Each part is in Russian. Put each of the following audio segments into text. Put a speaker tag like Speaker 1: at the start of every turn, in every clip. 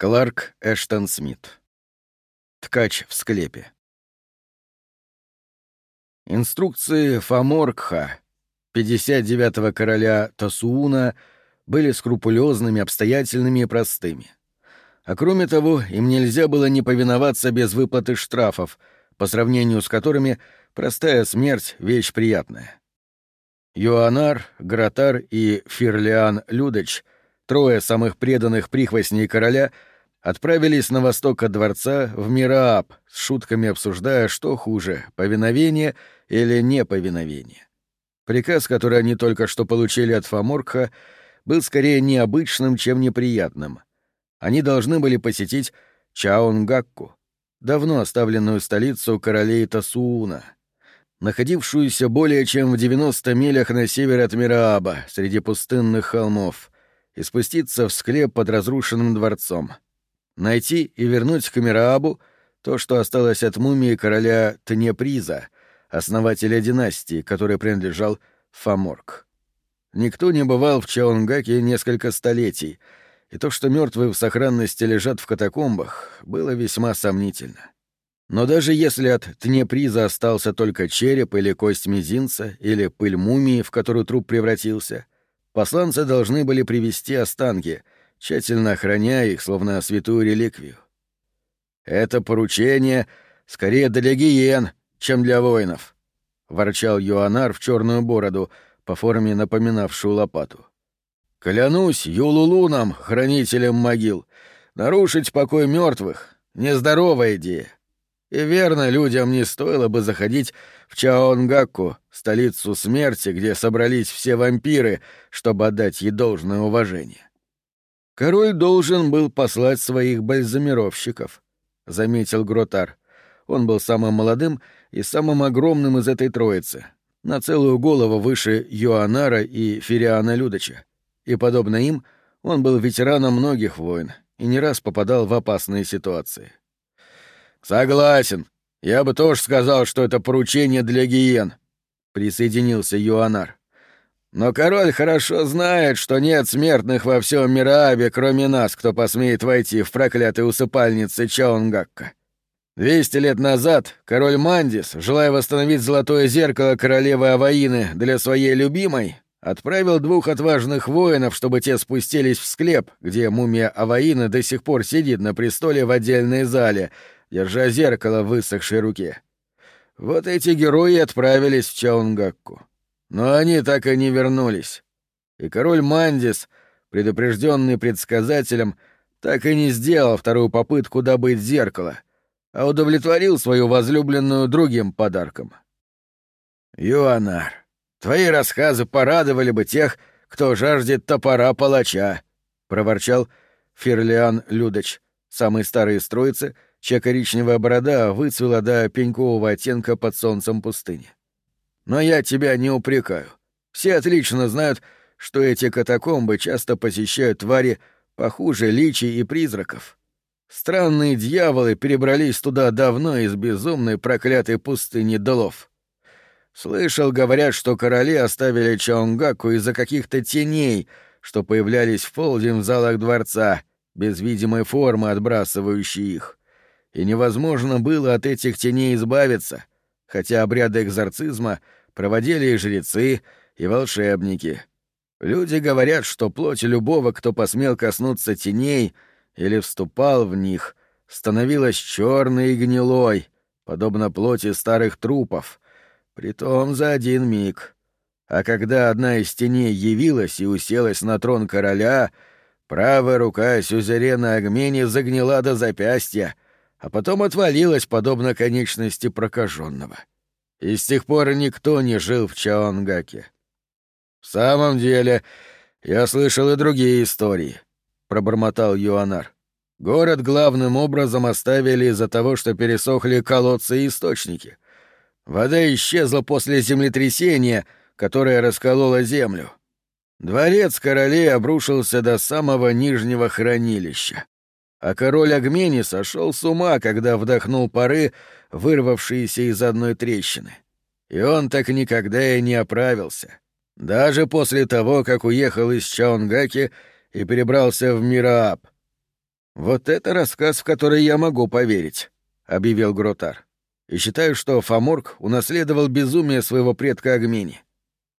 Speaker 1: Кларк Эштон Смит. Ткач в склепе. Инструкции Фаморкха, 59-го короля Тасууна, были скрупулезными, обстоятельными и простыми. А кроме того, им нельзя было не повиноваться без выплаты штрафов, по сравнению с которыми простая смерть — вещь приятная. Йоанар, Гратар и Фирлиан Людоч, трое самых преданных прихвостней короля — отправились на восток от дворца в Мирааб, с шутками обсуждая, что хуже — повиновение или неповиновение. Приказ, который они только что получили от Фоморкха, был скорее необычным, чем неприятным. Они должны были посетить Чаонгакку, давно оставленную столицу королей Тасууна, находившуюся более чем в 90 милях на север от Мирааба, среди пустынных холмов, и спуститься в склеп под разрушенным дворцом — найти и вернуть к Мираабу то, что осталось от мумии короля Тнеприза, основателя династии, который принадлежал Фаморг. Никто не бывал в Чаонгаке несколько столетий, и то, что мертвые в сохранности лежат в катакомбах, было весьма сомнительно. Но даже если от Тнеприза остался только череп или кость мизинца, или пыль мумии, в которую труп превратился, посланцы должны были привести останки — тщательно охраняя их, словно святую реликвию. «Это поручение скорее для гиен, чем для воинов», — ворчал Юанар в черную бороду, по форме напоминавшую лопату. «Клянусь Юлулуном, хранителем могил, нарушить покой мертвых — нездоровая идея. И верно, людям не стоило бы заходить в Чаонгакку, столицу смерти, где собрались все вампиры, чтобы отдать ей должное уважение. Король должен был послать своих бальзамировщиков, заметил Гротар. Он был самым молодым и самым огромным из этой троицы, на целую голову выше Йоанара и Фериана Людоча. И, подобно им, он был ветераном многих войн и не раз попадал в опасные ситуации. «Согласен. Я бы тоже сказал, что это поручение для гиен», — присоединился Йоанар. Но король хорошо знает, что нет смертных во всем Мираабе, кроме нас, кто посмеет войти в проклятые усыпальницы Чаонгакка. Двести лет назад король Мандис, желая восстановить золотое зеркало королевы Аваины для своей любимой, отправил двух отважных воинов, чтобы те спустились в склеп, где мумия Аваины до сих пор сидит на престоле в отдельной зале, держа зеркало в высохшей руке. Вот эти герои отправились в Чаонгакку. Но они так и не вернулись. И король Мандис, предупрежденный предсказателем, так и не сделал вторую попытку добыть зеркало, а удовлетворил свою возлюбленную другим подарком. «Юанар, твои рассказы порадовали бы тех, кто жаждет топора палача», — проворчал Ферлиан Людоч, самый старый из троицы, чья коричневая борода выцвела до пенькового оттенка под солнцем пустыни. Но я тебя не упрекаю. Все отлично знают, что эти катакомбы часто посещают твари похуже личий и призраков. Странные дьяволы перебрались туда давно из безумной проклятой пустыни Долов. Слышал, говорят, что короли оставили Чаунгаку из-за каких-то теней, что появлялись в полдень в залах дворца, без видимой формы отбрасывающей их. И невозможно было от этих теней избавиться, хотя обряды экзорцизма проводили и жрецы, и волшебники. Люди говорят, что плоть любого, кто посмел коснуться теней или вступал в них, становилась черной и гнилой, подобно плоти старых трупов, притом за один миг. А когда одна из теней явилась и уселась на трон короля, правая рука сюзерена Агмени загнила до запястья — а потом отвалилась, подобно конечности прокаженного. И с тех пор никто не жил в Чаонгаке. «В самом деле, я слышал и другие истории», — пробормотал Юанар. «Город главным образом оставили из-за того, что пересохли колодцы и источники. Вода исчезла после землетрясения, которое раскололо землю. Дворец королей обрушился до самого нижнего хранилища а король Агмени сошел с ума, когда вдохнул пары, вырвавшиеся из одной трещины. И он так никогда и не оправился. Даже после того, как уехал из Чаунгаки и перебрался в Мирааб. «Вот это рассказ, в который я могу поверить», — объявил Гротар. «И считаю, что Фоморг унаследовал безумие своего предка Агмини.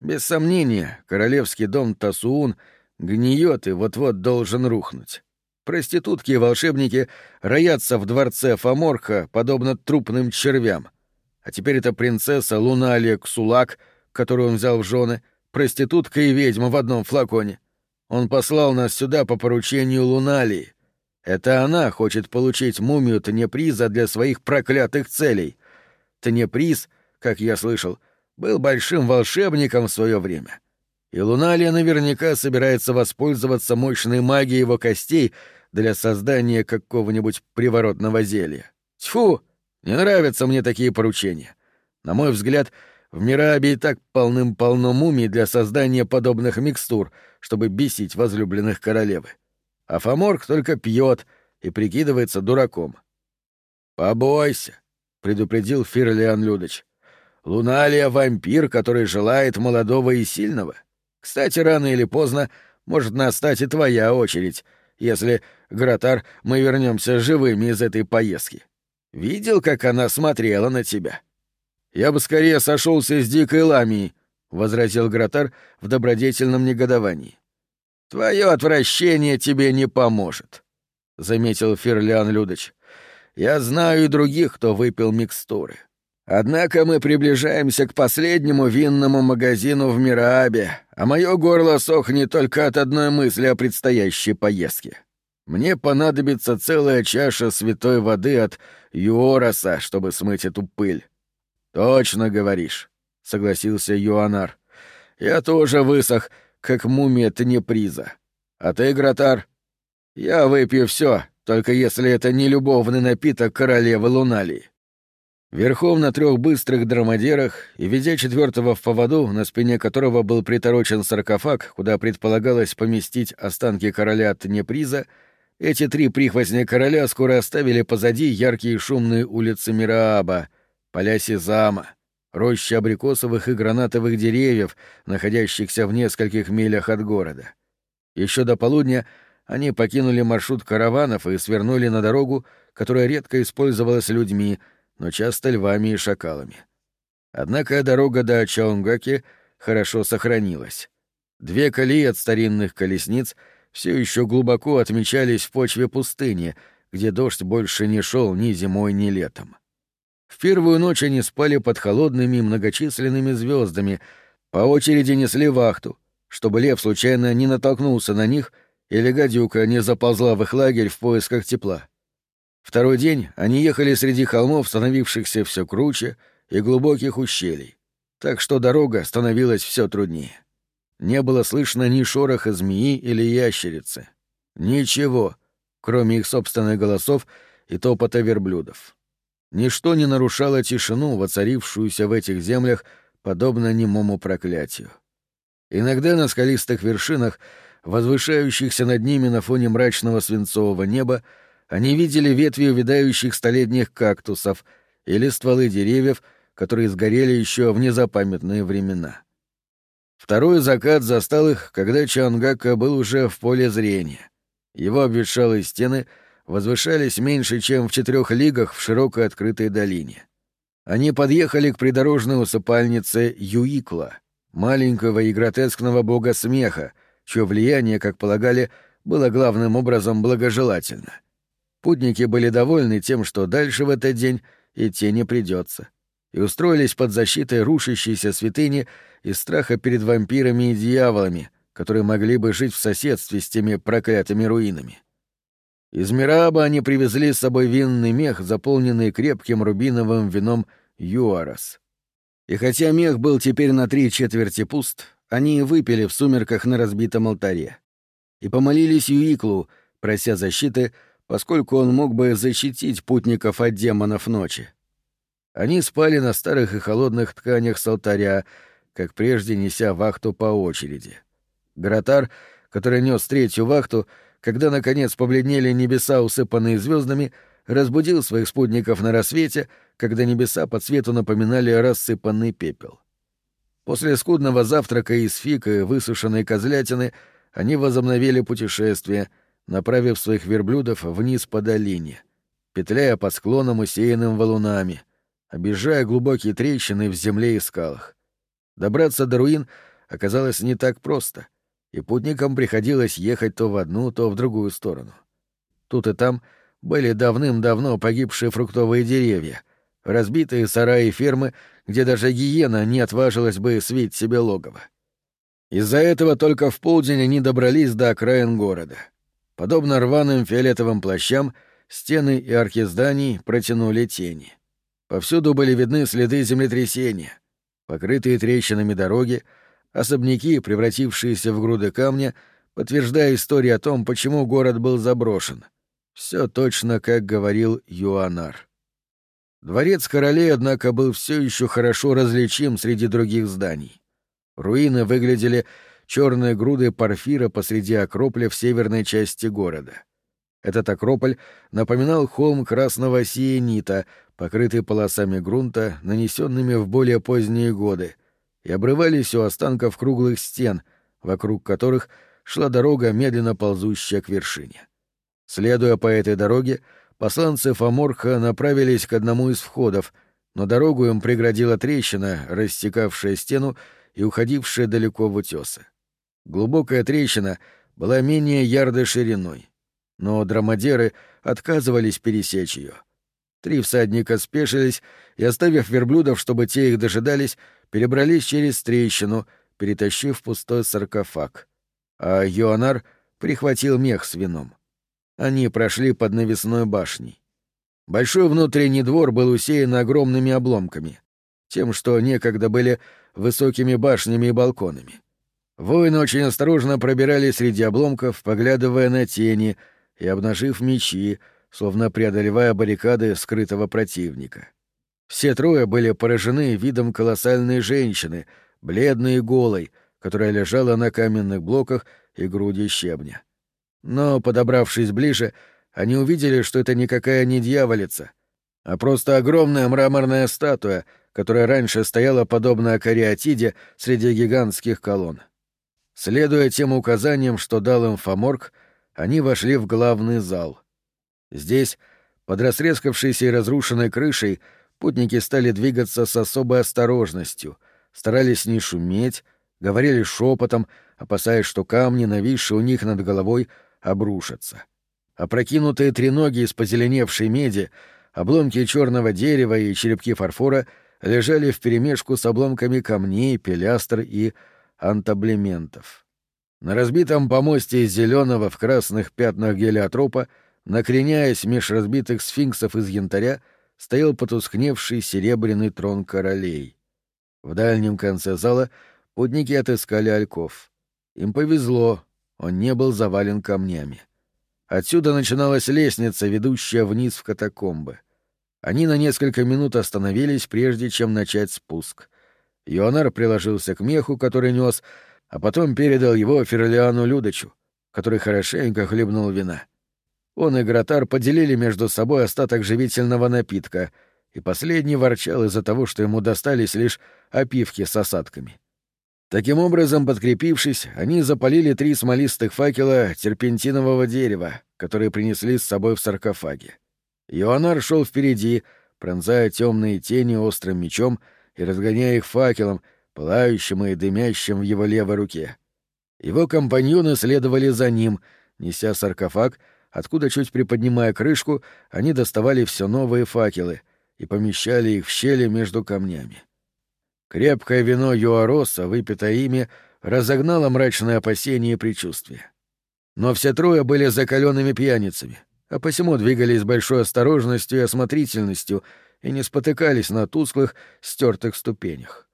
Speaker 1: Без сомнения, королевский дом Тасуун гниет и вот-вот должен рухнуть. Проститутки и волшебники роятся в дворце Фоморха, подобно трупным червям. А теперь это принцесса Луналия Ксулак, которую он взял в жены, проститутка и ведьма в одном флаконе. Он послал нас сюда по поручению Луналии. Это она хочет получить мумию Тенеприза для своих проклятых целей. Тенеприз, как я слышал, — был большим волшебником в свое время. И Луналия наверняка собирается воспользоваться мощной магией его костей для создания какого-нибудь приворотного зелья. Тьфу! Не нравятся мне такие поручения. На мой взгляд, в Мирабе и так полным-полно мумий для создания подобных микстур, чтобы бесить возлюбленных королевы. А Фоморг только пьет и прикидывается дураком. «Побойся», — предупредил Фирлиан Людыч. Луналия — вампир, который желает молодого и сильного. Кстати, рано или поздно может настать и твоя очередь, если, Гратар, мы вернемся живыми из этой поездки. Видел, как она смотрела на тебя? Я бы скорее сошелся с дикой ламией, — возразил Гратар в добродетельном негодовании. Твое отвращение тебе не поможет, — заметил Ферлиан Людыч. Я знаю и других, кто выпил микстуры. — Однако мы приближаемся к последнему винному магазину в Мираабе, а мое горло сохнет только от одной мысли о предстоящей поездке. Мне понадобится целая чаша святой воды от Юороса, чтобы смыть эту пыль. Точно говоришь, согласился Юанар. Я тоже высох, как мумия Тнеприза. А ты, Гратар? Я выпью все, только если это не любовный напиток королевы Луналии. Верхом на трех быстрых драмадерах и ведя четвертого в поводу, на спине которого был приторочен саркофаг, куда предполагалось поместить останки короля Тнеприза, эти три прихвостня короля скоро оставили позади яркие шумные улицы Мирааба, поля Сезама, рощи абрикосовых и гранатовых деревьев, находящихся в нескольких милях от города. Еще до полудня они покинули маршрут караванов и свернули на дорогу, которая редко использовалась людьми — но часто львами и шакалами. Однако дорога до Чаунгаки хорошо сохранилась. Две колеи от старинных колесниц все еще глубоко отмечались в почве пустыни, где дождь больше не шел ни зимой, ни летом. В первую ночь они спали под холодными многочисленными звездами, по очереди несли вахту, чтобы лев случайно не натолкнулся на них или гадюка не заползла в их лагерь в поисках тепла. Второй день они ехали среди холмов, становившихся все круче, и глубоких ущелий, так что дорога становилась все труднее. Не было слышно ни шороха змеи или ящерицы. Ничего, кроме их собственных голосов и топота верблюдов. Ничто не нарушало тишину, воцарившуюся в этих землях, подобно немому проклятию. Иногда на скалистых вершинах, возвышающихся над ними на фоне мрачного свинцового неба, они видели ветви увядающих столетних кактусов или стволы деревьев, которые сгорели еще в незапамятные времена. Второй закат застал их, когда Чангака был уже в поле зрения. Его обветшалые стены возвышались меньше, чем в четырех лигах в широкой открытой долине. Они подъехали к придорожной усыпальнице Юикла, маленького и гротескного бога смеха, чье влияние, как полагали, было главным образом благожелательно — Путники были довольны тем, что дальше в этот день идти не придется, и устроились под защитой рушащейся святыни из страха перед вампирами и дьяволами, которые могли бы жить в соседстве с теми проклятыми руинами. Из Мираба они привезли с собой винный мех, заполненный крепким рубиновым вином Юарас. И хотя мех был теперь на три четверти пуст, они выпили в сумерках на разбитом алтаре. И помолились Юиклу, прося защиты — поскольку он мог бы защитить путников от демонов ночи. Они спали на старых и холодных тканях с алтаря, как прежде неся вахту по очереди. Гратар, который нес третью вахту, когда, наконец, побледнели небеса, усыпанные звездами, разбудил своих спутников на рассвете, когда небеса по цвету напоминали рассыпанный пепел. После скудного завтрака из фиг и высушенной козлятины они возобновили путешествие — направив своих верблюдов вниз по долине, петляя по склонам, усеянным валунами, объезжая глубокие трещины в земле и скалах. Добраться до руин оказалось не так просто, и путникам приходилось ехать то в одну, то в другую сторону. Тут и там были давным-давно погибшие фруктовые деревья, разбитые сараи и фермы, где даже гиена не отважилась бы свить себе логово. Из-за этого только в полдень они добрались до окраин города. Подобно рваным фиолетовым плащам, стены и арки зданий протянули тени. Повсюду были видны следы землетрясения, покрытые трещинами дороги, особняки, превратившиеся в груды камня, подтверждая историю о том, почему город был заброшен. Все точно, как говорил Юанар. Дворец королей, однако, был все еще хорошо различим среди других зданий. Руины выглядели черной грудой порфира посреди акрополя в северной части города. Этот акрополь напоминал холм красного сиенита, покрытый полосами грунта, нанесенными в более поздние годы, и обрывались у останков круглых стен, вокруг которых шла дорога, медленно ползущая к вершине. Следуя по этой дороге, посланцы Фоморха направились к одному из входов, но дорогу им преградила трещина, рассекавшая стену и уходившая далеко в утесы. Глубокая трещина была менее ярды шириной, но драмадеры отказывались пересечь ее. Три всадника спешились и, оставив верблюдов, чтобы те их дожидались, перебрались через трещину, перетащив пустой саркофаг. А Йоанар прихватил мех с вином. Они прошли под навесной башней. Большой внутренний двор был усеян огромными обломками, тем, что некогда были высокими башнями и балконами. Воины очень осторожно пробирались среди обломков, поглядывая на тени и обнажив мечи, словно преодолевая баррикады скрытого противника. Все трое были поражены видом колоссальной женщины, бледной и голой, которая лежала на каменных блоках и груди щебня. Но, подобравшись ближе, они увидели, что это никакая не дьяволица, а просто огромная мраморная статуя, которая раньше стояла подобно кариатиде среди гигантских колонн. Следуя тем указаниям, что дал им Фоморг, они вошли в главный зал. Здесь, под растрескавшейся и разрушенной крышей, путники стали двигаться с особой осторожностью, старались не шуметь, говорили шепотом, опасаясь, что камни, нависшие у них над головой, обрушатся. Опрокинутые треноги из позеленевшей меди, обломки черного дерева и черепки фарфора лежали вперемешку с обломками камней, пилястр и антаблементов. На разбитом помосте из зеленого в красных пятнах гелиотропа, накреняясь меж разбитых сфинксов из янтаря, стоял потускневший серебряный трон королей. В дальнем конце зала путники отыскали альков. Им повезло, он не был завален камнями. Отсюда начиналась лестница, ведущая вниз в катакомбы. Они на несколько минут остановились, прежде чем начать спуск. Йонар приложился к меху, который нес, а потом передал его Ферлиану Людочу, который хорошенько хлебнул вина. Он и Гротар поделили между собой остаток живительного напитка, и последний ворчал из-за того, что ему достались лишь опивки с осадками. Таким образом, подкрепившись, они запалили три смолистых факела терпентинового дерева, которые принесли с собой в саркофаге. Иоаннар шел впереди, пронзая темные тени острым мечом и разгоняя их факелом, пылающим и дымящим в его левой руке. Его компаньоны следовали за ним, неся саркофаг, откуда, чуть приподнимая крышку, они доставали все новые факелы и помещали их в щели между камнями. Крепкое вино Юароса, выпитое ими, разогнало мрачные опасения и предчувствия. Но все трое были закаленными пьяницами, а посему двигались с большой осторожностью и осмотрительностью и не спотыкались на тусклых, стертых ступенях.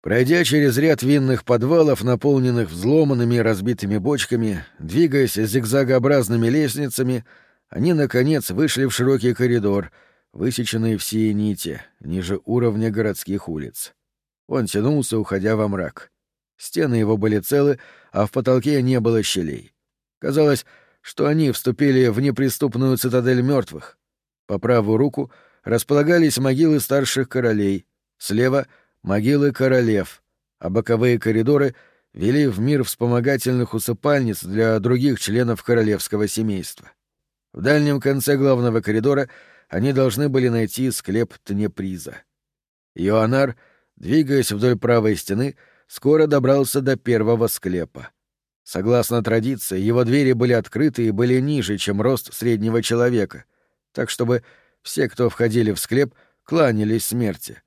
Speaker 1: Пройдя через ряд винных подвалов, наполненных взломанными и разбитыми бочками, двигаясь зигзагообразными лестницами, они, наконец, вышли в широкий коридор, высеченный в синете, ниже уровня городских улиц. Он тянулся, уходя во мрак. Стены его были целы, а в потолке не было щелей. Казалось, что они вступили в неприступную цитадель мертвых. По правую руку располагались могилы старших королей, слева — могилы королев, а боковые коридоры вели в мир вспомогательных усыпальниц для других членов королевского семейства. В дальнем конце главного коридора они должны были найти склеп Тнеприза. Иоаннар, двигаясь вдоль правой стены, скоро добрался до первого склепа. Согласно традиции, его двери были открыты и были ниже, чем рост среднего человека, так чтобы все, кто входили в склеп, кланялись смерти.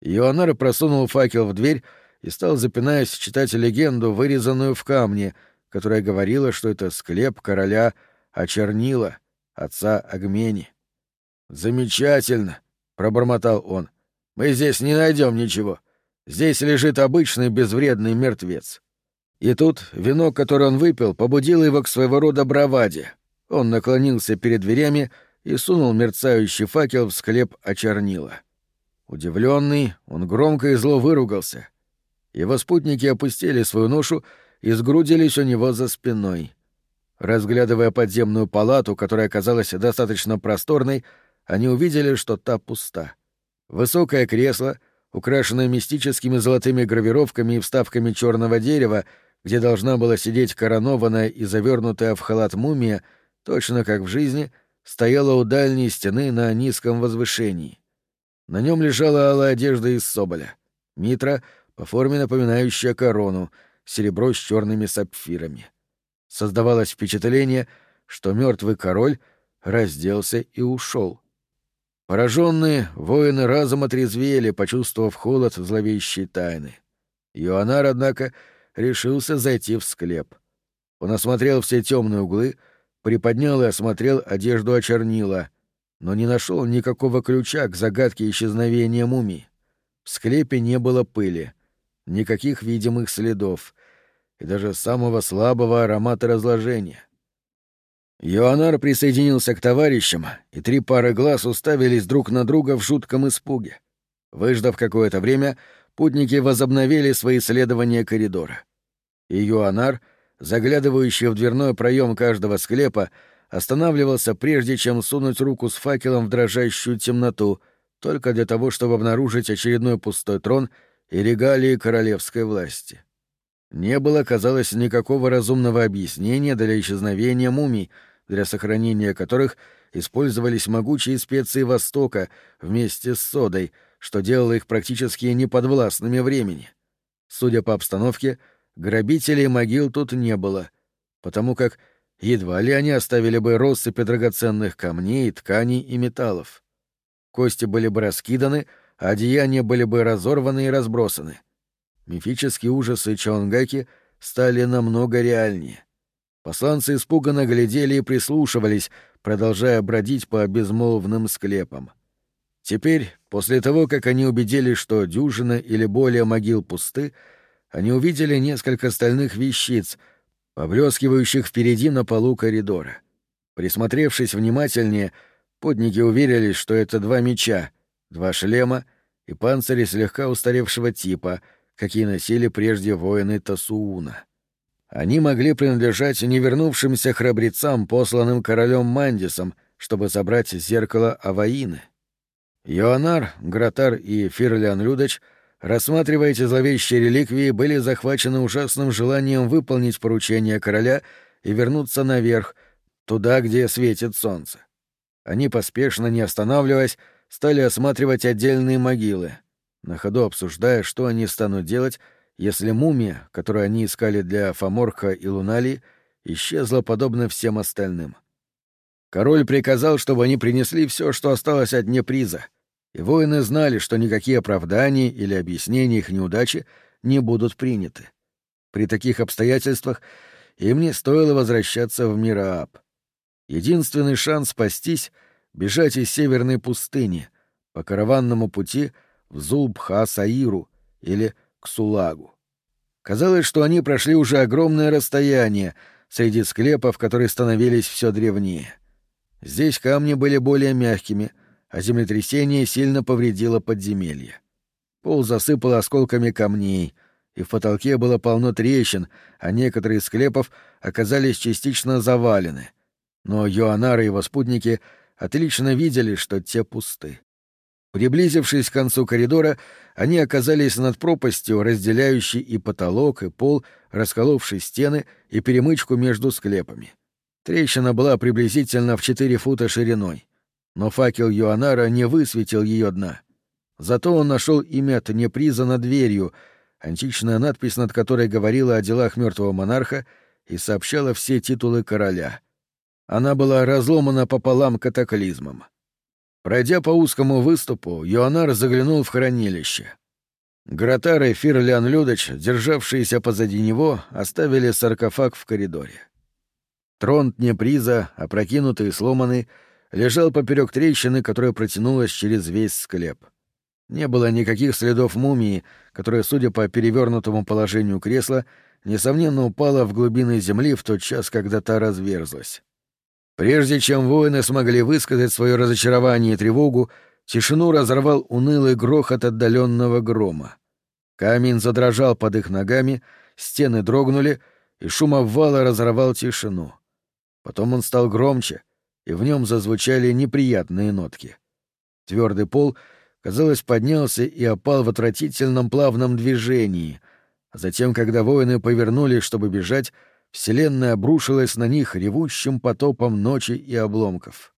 Speaker 1: Иоаннар просунул факел в дверь и стал, запинаясь, читать легенду, вырезанную в камне, которая говорила, что это склеп короля Очернила, отца Агмени. «Замечательно!» — пробормотал он. «Мы здесь не найдем ничего. Здесь лежит обычный безвредный мертвец». И тут вино, которое он выпил, побудило его к своего рода браваде. Он наклонился перед дверями и сунул мерцающий факел в склеп очернила. Удивленный, он громко и зло выругался. Его спутники опустили свою ношу и сгрудились у него за спиной. Разглядывая подземную палату, которая оказалась достаточно просторной, они увидели, что та пуста. Высокое кресло, украшенное мистическими золотыми гравировками и вставками черного дерева, где должна была сидеть коронованная и завернутая в халат мумия, точно как в жизни, стояла у дальней стены на низком возвышении. На нем лежала алая одежда из соболя, митра, по форме напоминающая корону, серебро с черными сапфирами. Создавалось впечатление, что мертвый король разделся и ушел. Пораженные воины разом отрезвели, почувствовав холод зловещей тайны. Иоаннар, однако, решился зайти в склеп. Он осмотрел все темные углы, приподнял и осмотрел одежду очернила, но не нашел никакого ключа к загадке исчезновения мумии. В склепе не было пыли, никаких видимых следов и даже самого слабого аромата разложения. Йоанар присоединился к товарищам, и три пары глаз уставились друг на друга в жутком испуге. Выждав какое-то время, путники возобновили свои исследования коридора. И Йоанар, заглядывающий в дверной проем каждого склепа, останавливался прежде, чем сунуть руку с факелом в дрожащую темноту, только для того, чтобы обнаружить очередной пустой трон и регалии королевской власти. Не было, казалось, никакого разумного объяснения для исчезновения мумий — для сохранения которых использовались могучие специи Востока вместе с содой, что делало их практически неподвластными времени. Судя по обстановке, грабителей могил тут не было, потому как едва ли они оставили бы россыпи драгоценных камней, тканей и металлов. Кости были бы раскиданы, а одеяния были бы разорваны и разбросаны. Мифические ужасы Чонгаки стали намного реальнее. Посланцы испуганно глядели и прислушивались, продолжая бродить по безмолвным склепам. Теперь, после того, как они убедились, что дюжина или более могил пусты, они увидели несколько стальных вещиц, поблескивающих впереди на полу коридора. Присмотревшись внимательнее, подники уверились, что это два меча, два шлема и панцири слегка устаревшего типа, какие носили прежде воины Тасууна. Они могли принадлежать невернувшимся храбрецам, посланным королем Мандисом, чтобы забрать зеркало Аваины. Йоанар, Гратар и Фирлиан Людоч, рассматривая эти зловещие реликвии, были захвачены ужасным желанием выполнить поручение короля и вернуться наверх, туда, где светит солнце. Они, поспешно не останавливаясь, стали осматривать отдельные могилы, на ходу обсуждая, что они станут делать, если мумия, которую они искали для Фоморха и Лунали, исчезла подобно всем остальным. Король приказал, чтобы они принесли все, что осталось от неприза, и воины знали, что никакие оправдания или объяснения их неудачи не будут приняты. При таких обстоятельствах им не стоило возвращаться в Мирааб. Единственный шанс спастись — бежать из северной пустыни по караванному пути в Зулбха-Саиру или к Сулагу. Казалось, что они прошли уже огромное расстояние среди склепов, которые становились все древнее. Здесь камни были более мягкими, а землетрясение сильно повредило подземелье. Пол засыпало осколками камней, и в потолке было полно трещин, а некоторые из склепов оказались частично завалены. Но Йоанар и его спутники отлично видели, что те пусты. Приблизившись к концу коридора, они оказались над пропастью, разделяющей и потолок, и пол, расколовшей стены и перемычку между склепами. Трещина была приблизительно в четыре фута шириной, но факел Юанара не высветил ее дна. Зато он нашел имя Тнеприза над дверью, античная надпись над которой говорила о делах мертвого монарха и сообщала все титулы короля. Она была разломана пополам катаклизмом. Пройдя по узкому выступу, Йоанар заглянул в хранилище. Гротар и Фирлян Людоч, державшиеся позади него, оставили саркофаг в коридоре. Трон Днеприза, опрокинутый и сломанный, лежал поперек трещины, которая протянулась через весь склеп. Не было никаких следов мумии, которая, судя по перевернутому положению кресла, несомненно упала в глубины земли в тот час, когда та разверзлась. Прежде чем воины смогли высказать свое разочарование и тревогу, тишину разорвал унылый грохот отдаленного грома. Камень задрожал под их ногами, стены дрогнули, и шум обвала разорвал тишину. Потом он стал громче, и в нем зазвучали неприятные нотки. Твердый пол, казалось, поднялся и опал в отвратительном плавном движении, а затем, когда воины повернулись, чтобы бежать, Вселенная обрушилась на них ревущим потопом ночи и обломков.